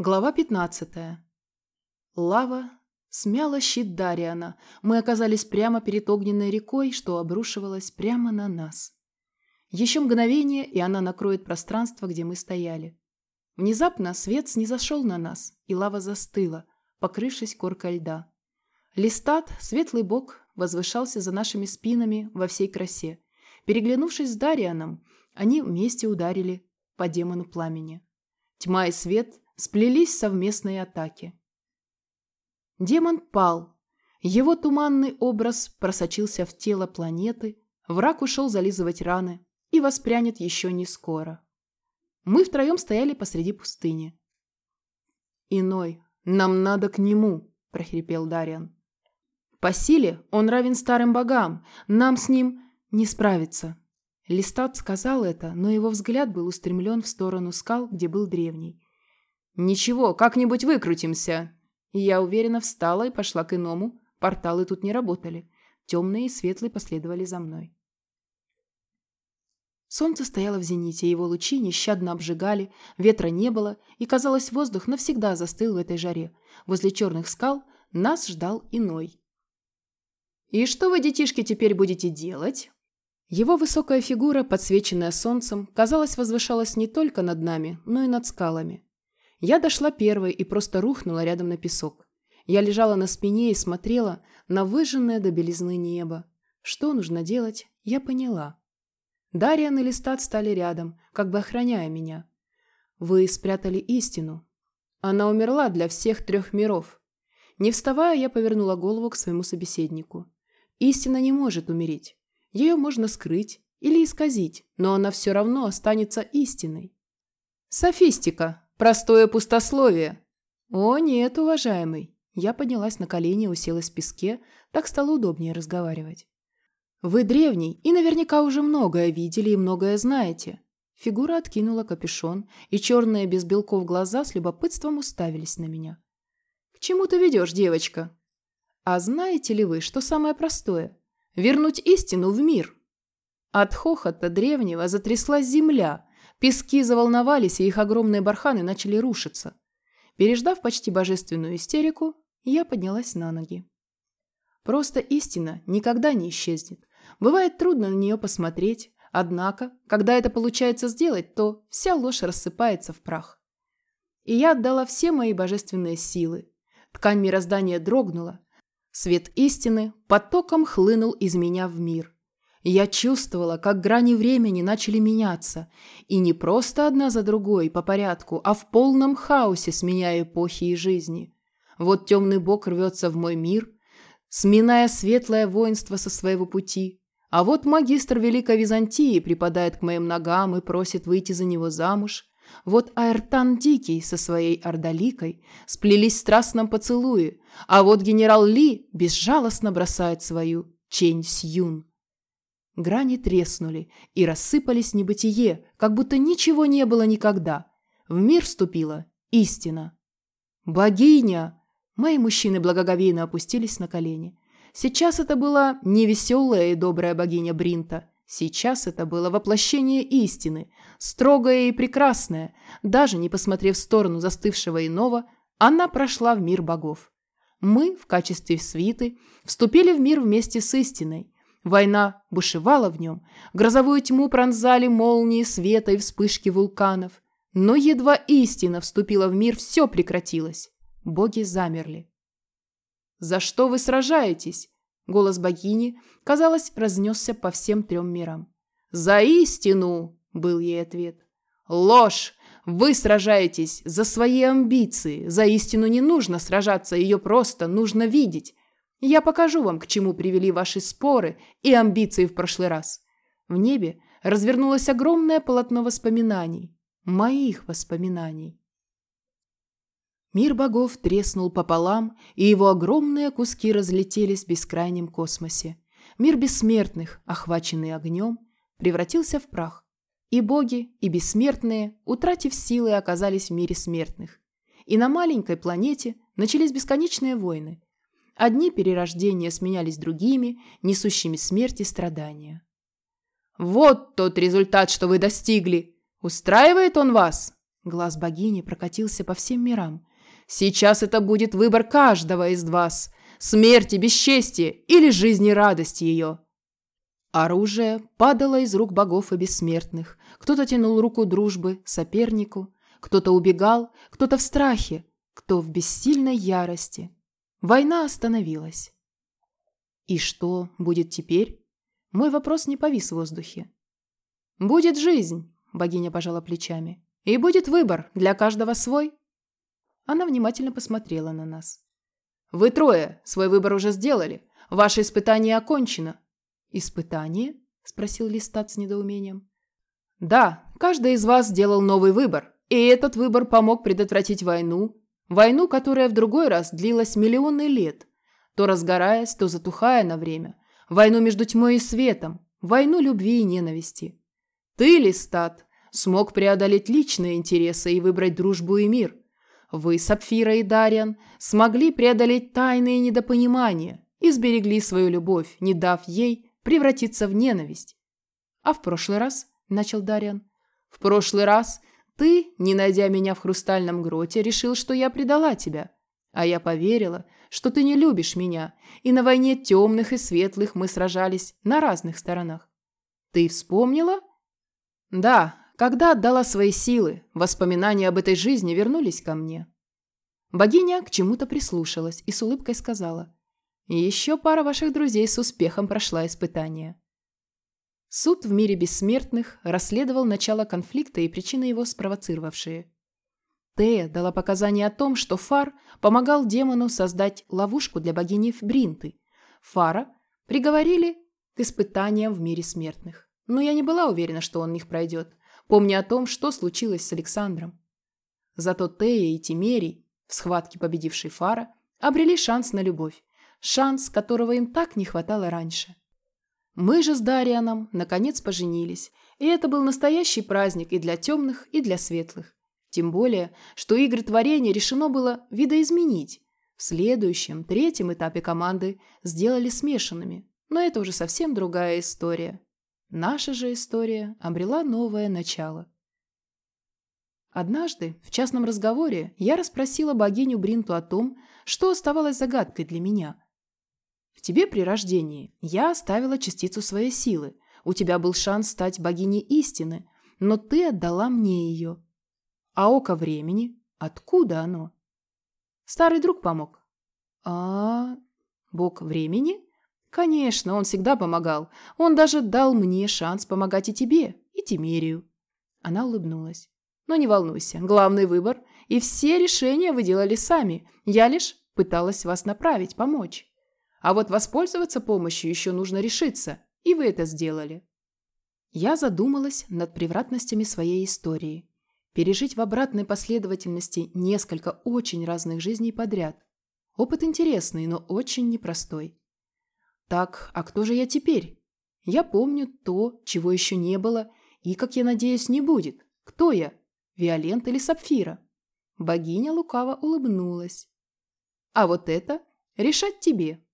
Глава 15. Лава смяла щит Дариана. Мы оказались прямо перед огненной рекой, что обрушивалась прямо на нас. Еще мгновение, и она накроет пространство, где мы стояли. Внезапно свет снизошел на нас, и лава застыла, покрывшись коркой льда. Листат, светлый бок, возвышался за нашими спинами во всей красе. Переглянувшись с Дарианом, они вместе ударили по демону пламени. Тьма и свет – сплелись в совместной атаке. Демон пал. Его туманный образ просочился в тело планеты, враг ушел зализывать раны и воспрянет еще не скоро. Мы втроем стояли посреди пустыни. «Иной, нам надо к нему», – прохрипел Дариан. «По силе он равен старым богам, нам с ним не справиться». Листат сказал это, но его взгляд был устремлен в сторону скал, где был древний. «Ничего, как-нибудь выкрутимся». Я уверенно встала и пошла к иному. Порталы тут не работали. Темные и светлые последовали за мной. Солнце стояло в зените, его лучи нещадно обжигали, ветра не было, и, казалось, воздух навсегда застыл в этой жаре. Возле черных скал нас ждал иной. «И что вы, детишки, теперь будете делать?» Его высокая фигура, подсвеченная солнцем, казалось, возвышалась не только над нами, но и над скалами. Я дошла первой и просто рухнула рядом на песок. Я лежала на спине и смотрела на выжженное до белизны небо. Что нужно делать, я поняла. Дарьян и Листат стали рядом, как бы охраняя меня. Вы спрятали истину. Она умерла для всех трех миров. Не вставая, я повернула голову к своему собеседнику. Истина не может умереть. Ее можно скрыть или исказить, но она все равно останется истиной. Софистика, Простое пустословие. О, нет, уважаемый. Я поднялась на колени и уселась в песке, так стало удобнее разговаривать. Вы древний и наверняка уже многое видели и многое знаете. Фигура откинула капюшон, и черные без белков глаза с любопытством уставились на меня. «К чему ты ведешь, девочка?» «А знаете ли вы, что самое простое? Вернуть истину в мир!» От хохота древнего затряслась земля, Пески заволновались, и их огромные барханы начали рушиться. Переждав почти божественную истерику, я поднялась на ноги. Просто истина никогда не исчезнет. Бывает трудно на нее посмотреть, однако, когда это получается сделать, то вся ложь рассыпается в прах. И я отдала все мои божественные силы. Ткань мироздания дрогнула. Свет истины потоком хлынул из меня в мир. Я чувствовала, как грани времени начали меняться, и не просто одна за другой по порядку, а в полном хаосе сменяя эпохи и жизни. Вот темный бог рвется в мой мир, сминая светлое воинство со своего пути, а вот магистр Великой Византии припадает к моим ногам и просит выйти за него замуж. Вот Аэртан Дикий со своей Ордаликой сплелись в страстном поцелуе, а вот генерал Ли безжалостно бросает свою Чень Сьюн. Грани треснули и рассыпались небытие, как будто ничего не было никогда. В мир вступила истина. «Богиня!» Мои мужчины благоговейно опустились на колени. Сейчас это была не веселая и добрая богиня Бринта. Сейчас это было воплощение истины, строгое и прекрасное. Даже не посмотрев в сторону застывшего иного, она прошла в мир богов. Мы, в качестве свиты, вступили в мир вместе с истиной – Война бушевала в нем, грозовую тьму пронзали молнии света и вспышки вулканов. Но едва истина вступила в мир, все прекратилось. Боги замерли. «За что вы сражаетесь?» Голос богини, казалось, разнесся по всем трем мирам. «За истину!» – был ей ответ. «Ложь! Вы сражаетесь за свои амбиции. За истину не нужно сражаться, ее просто нужно видеть. Я покажу вам, к чему привели ваши споры и амбиции в прошлый раз. В небе развернулось огромное полотно воспоминаний. Моих воспоминаний. Мир богов треснул пополам, и его огромные куски разлетелись в бескрайнем космосе. Мир бессмертных, охваченный огнем, превратился в прах. И боги, и бессмертные, утратив силы, оказались в мире смертных. И на маленькой планете начались бесконечные войны – Одни перерождения сменялись другими, несущими смерть и страдания. «Вот тот результат, что вы достигли! Устраивает он вас?» Глаз богини прокатился по всем мирам. «Сейчас это будет выбор каждого из вас. Смерти, бесчестие или жизни радость ее». Оружие падало из рук богов и бессмертных. Кто-то тянул руку дружбы сопернику, кто-то убегал, кто-то в страхе, кто в бессильной ярости. Война остановилась. И что будет теперь? Мой вопрос не повис в воздухе. «Будет жизнь», – богиня пожала плечами. «И будет выбор, для каждого свой». Она внимательно посмотрела на нас. «Вы трое свой выбор уже сделали. Ваше испытание окончено». «Испытание?» – спросил Листат с недоумением. «Да, каждый из вас сделал новый выбор, и этот выбор помог предотвратить войну, войну, которая в другой раз длилась миллионы лет, то разгораясь, то затухая на время, войну между тьмой и светом, войну любви и ненависти. Ты, Листат, смог преодолеть личные интересы и выбрать дружбу и мир. Вы, Сапфира и Дариан, смогли преодолеть тайные недопонимания и сберегли свою любовь, не дав ей превратиться в ненависть. А в прошлый раз, начал Дариан, в прошлый раз ты, не найдя меня в хрустальном гроте, решил, что я предала тебя. А я поверила, что ты не любишь меня, и на войне темных и светлых мы сражались на разных сторонах. Ты вспомнила? Да, когда отдала свои силы, воспоминания об этой жизни вернулись ко мне. Богиня к чему-то прислушалась и с улыбкой сказала. «Еще пара ваших друзей с успехом прошла испытание». Суд в мире бессмертных расследовал начало конфликта и причины его спровоцировавшие. Тея дала показания о том, что Фар помогал демону создать ловушку для богини Бринты. Фара приговорили к испытаниям в мире смертных но я не была уверена, что он их пройдет, помня о том, что случилось с Александром. Зато Тея и Тимерий, в схватке победивший Фара, обрели шанс на любовь, шанс, которого им так не хватало раньше. Мы же с Дарианом наконец поженились, и это был настоящий праздник и для темных, и для светлых. Тем более, что игры творения решено было видоизменить. В следующем, третьем этапе команды сделали смешанными, но это уже совсем другая история. Наша же история обрела новое начало. Однажды, в частном разговоре, я расспросила богиню Бринту о том, что оставалось загадкой для меня. В тебе при рождении я оставила частицу своей силы. У тебя был шанс стать богиней истины, но ты отдала мне ее. А око времени? Откуда оно? Старый друг помог. А, бог времени? Конечно, он всегда помогал. Он даже дал мне шанс помогать и тебе, и Тимерию. Она улыбнулась. Но не волнуйся, главный выбор, и все решения вы делали сами. Я лишь пыталась вас направить, помочь. А вот воспользоваться помощью еще нужно решиться, и вы это сделали. Я задумалась над превратностями своей истории. Пережить в обратной последовательности несколько очень разных жизней подряд. Опыт интересный, но очень непростой. Так, а кто же я теперь? Я помню то, чего еще не было, и, как я надеюсь, не будет. Кто я? Виолент или Сапфира? Богиня лукаво улыбнулась. А вот это решать тебе.